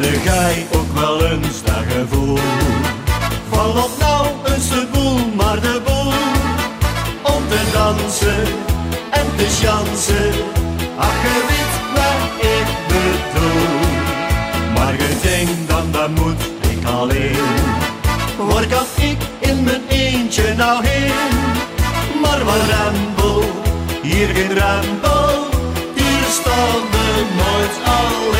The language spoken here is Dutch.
Heb jij ook wel eens dat gevoel? Valt op nou een de boel, maar de boel Om te dansen en te chansen Ach, je weet waar ik bedoel Maar je denkt dan, dat moet ik alleen Waar kan ik in mijn eentje nou heen? Maar waar rambo, hier geen rambo Hier staan we nooit alle.